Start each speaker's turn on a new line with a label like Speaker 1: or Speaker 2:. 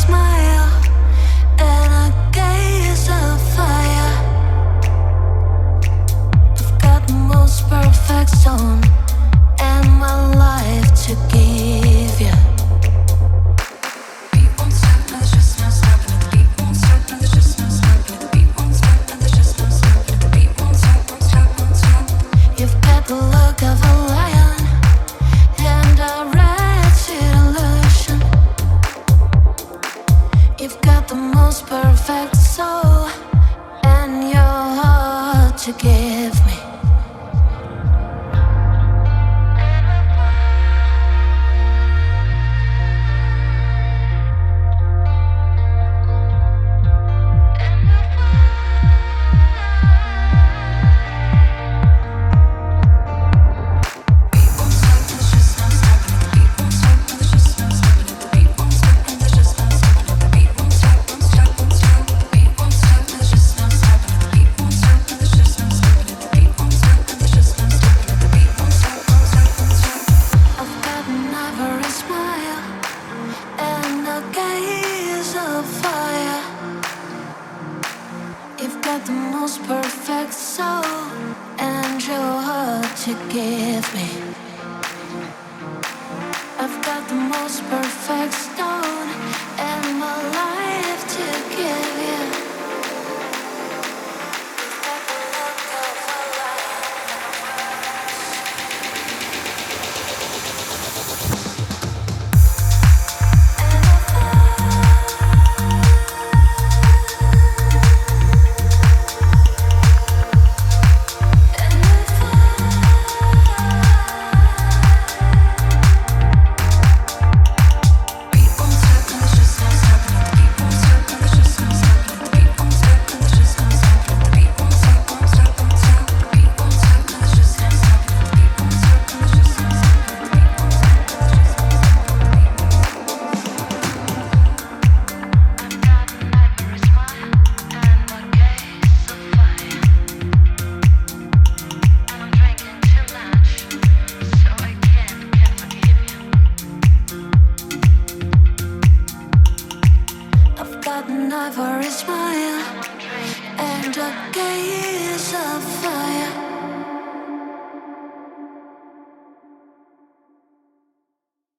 Speaker 1: smile. To got the most perfect soul and your heart to give me. I've got the most perfect stone sudden I for a smile and a gaze of fire.